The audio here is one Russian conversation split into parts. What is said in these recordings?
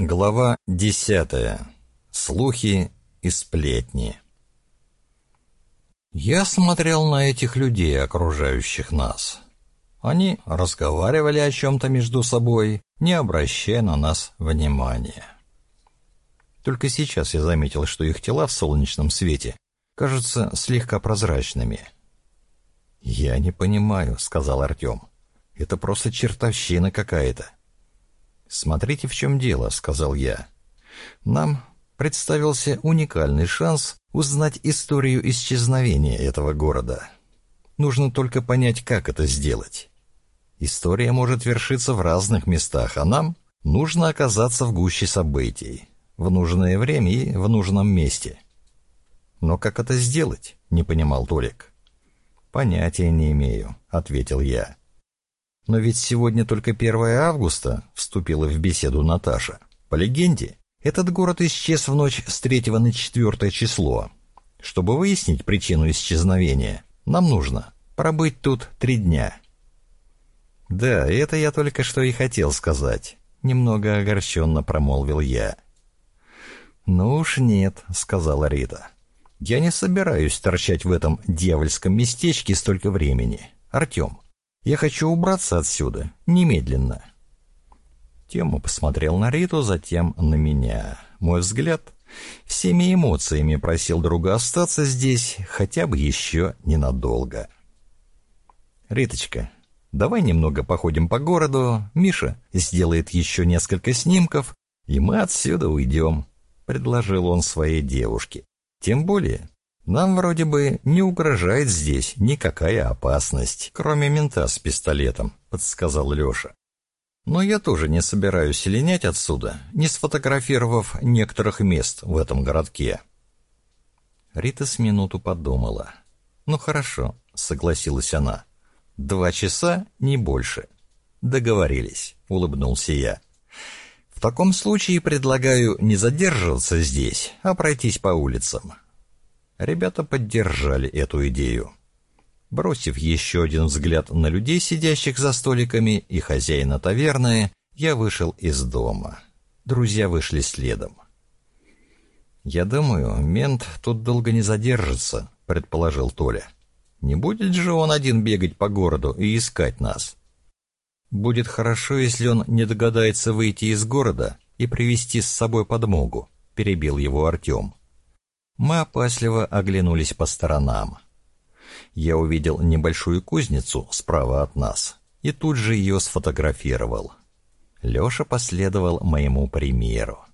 Глава десятая. Слухи и сплетни. Я смотрел на этих людей, окружающих нас. Они разговаривали о чем-то между собой, не обращая на нас внимания. Только сейчас я заметил, что их тела в солнечном свете кажутся слегка прозрачными. «Я не понимаю», — сказал Артем. «Это просто чертовщина какая-то». «Смотрите, в чем дело», — сказал я. «Нам представился уникальный шанс узнать историю исчезновения этого города. Нужно только понять, как это сделать. История может вершиться в разных местах, а нам нужно оказаться в гуще событий, в нужное время и в нужном месте». «Но как это сделать?» — не понимал Толик. «Понятия не имею», — ответил я. «Но ведь сегодня только 1 августа», — вступила в беседу Наташа. «По легенде, этот город исчез в ночь с 3 на 4 число. Чтобы выяснить причину исчезновения, нам нужно пробыть тут три дня». «Да, это я только что и хотел сказать», — немного огорченно промолвил я. «Ну уж нет», — сказала Рита. «Я не собираюсь торчать в этом дьявольском местечке столько времени. Артем, я хочу убраться отсюда, немедленно». Тему посмотрел на Риту, затем на меня. Мой взгляд всеми эмоциями просил друга остаться здесь хотя бы еще ненадолго. «Риточка, давай немного походим по городу, Миша сделает еще несколько снимков, и мы отсюда уйдем», — предложил он своей девушке. «Тем более, нам вроде бы не угрожает здесь никакая опасность, кроме мента с пистолетом, подсказал Леша. Но я тоже не собираюсь линять отсюда, не сфотографировав некоторых мест в этом городке. Рита с минуту подумала. «Ну хорошо», — согласилась она. «Два часа, не больше». «Договорились», — улыбнулся я. «В таком случае предлагаю не задерживаться здесь, а пройтись по улицам. Ребята поддержали эту идею. Бросив еще один взгляд на людей, сидящих за столиками, и хозяина таверны, я вышел из дома. Друзья вышли следом. «Я думаю, мент тут долго не задержится», — предположил Толя. «Не будет же он один бегать по городу и искать нас?» «Будет хорошо, если он не догадается выйти из города и привести с собой подмогу», — перебил его Артем. Мы опасливо оглянулись по сторонам. Я увидел небольшую кузницу справа от нас и тут же ее сфотографировал. Леша последовал моему примеру.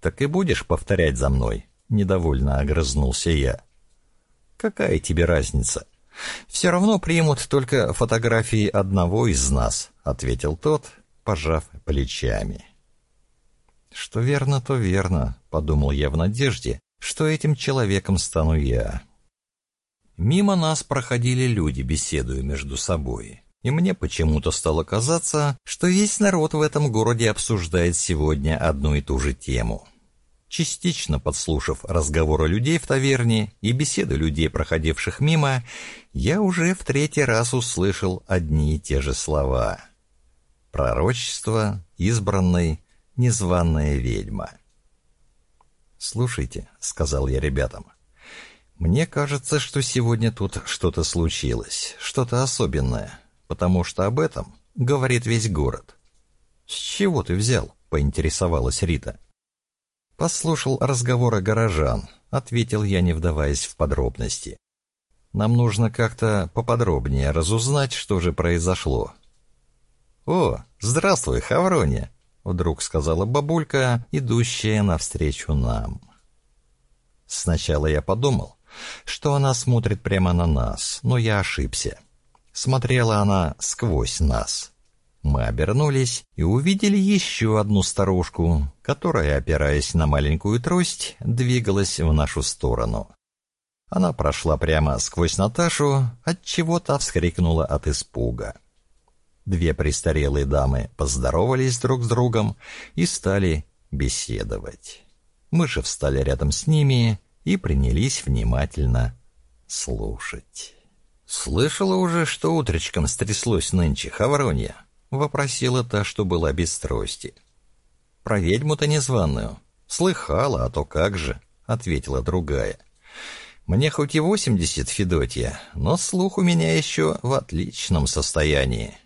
«Так и будешь повторять за мной?» — недовольно огрызнулся я. «Какая тебе разница? Все равно примут только фотографии одного из нас», — ответил тот, пожав плечами. «Что верно, то верно», — подумал я в надежде, что этим человеком стану я. Мимо нас проходили люди, беседуя между собой. И мне почему-то стало казаться, что весь народ в этом городе обсуждает сегодня одну и ту же тему. Частично подслушав разговоры людей в таверне и беседы людей, проходивших мимо, я уже в третий раз услышал одни и те же слова. Пророчество, избранной, незваная ведьма — «Слушайте», — сказал я ребятам, — «мне кажется, что сегодня тут что-то случилось, что-то особенное, потому что об этом говорит весь город». «С чего ты взял?» — поинтересовалась Рита. «Послушал разговоры горожан», — ответил я, не вдаваясь в подробности. «Нам нужно как-то поподробнее разузнать, что же произошло». «О, здравствуй, Хаврония!» — вдруг сказала бабулька, идущая навстречу нам. Сначала я подумал, что она смотрит прямо на нас, но я ошибся. Смотрела она сквозь нас. Мы обернулись и увидели еще одну старушку, которая, опираясь на маленькую трость, двигалась в нашу сторону. Она прошла прямо сквозь Наташу, отчего та вскрикнула от испуга. Две престарелые дамы поздоровались друг с другом и стали беседовать. Мы же встали рядом с ними и принялись внимательно слушать. «Слышала уже, что утречком стряслось нынче, Хавронья?» — вопросила та, что была без трости. Про ведьму-то незваную. Слыхала, а то как же, ответила другая. Мне хоть и восемьдесят, Федотья, но слух у меня еще в отличном состоянии.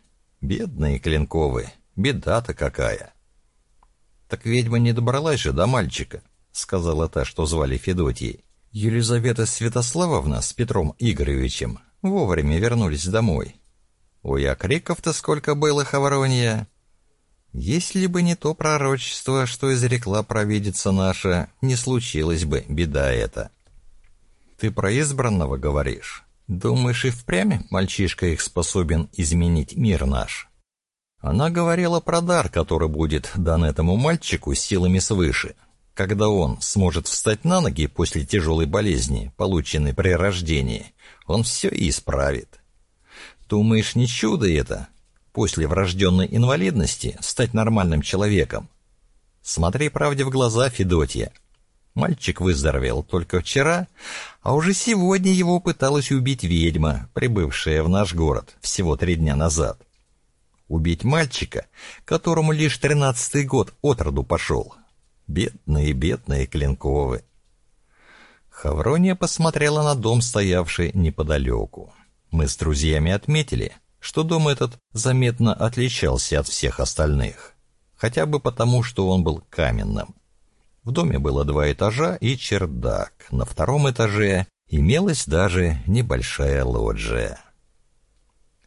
Бедные Клинковы, беда-то какая. Так ведьма не добралась же до мальчика, сказала та, что звали Федотьей. Елизавета Святославовна с Петром Игоревичем вовремя вернулись домой. Ой, а криков-то сколько было, Хавронья! Если бы не то пророчество, что изрекла провидица наша, не случилась бы беда эта. Ты про избранного говоришь? Думаешь, и впрямь мальчишка их способен изменить мир наш? Она говорила про дар, который будет дан этому мальчику силами свыше, когда он сможет встать на ноги после тяжелой болезни, полученной при рождении. Он все исправит. Думаешь, не чудо это, после врожденной инвалидности стать нормальным человеком. Смотри правде в глаза, Федотья. Мальчик выздоровел только вчера, а уже сегодня его пыталась убить ведьма, прибывшая в наш город всего три дня назад. Убить мальчика, которому лишь тринадцатый год от роду пошел. Бедные, бедные Клинковы. Хаврония посмотрела на дом, стоявший неподалеку. Мы с друзьями отметили — что дом этот заметно отличался от всех остальных, хотя бы потому, что он был каменным. В доме было два этажа и чердак, на втором этаже имелась даже небольшая лоджия.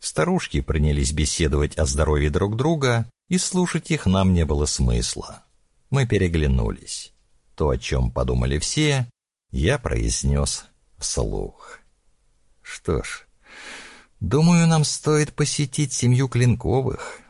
Старушки принялись беседовать о здоровье друг друга, и слушать их нам не было смысла. Мы переглянулись. То, о чем подумали все, я произнес вслух. Что ж, Думаю, нам стоит посетить семью Клинковых.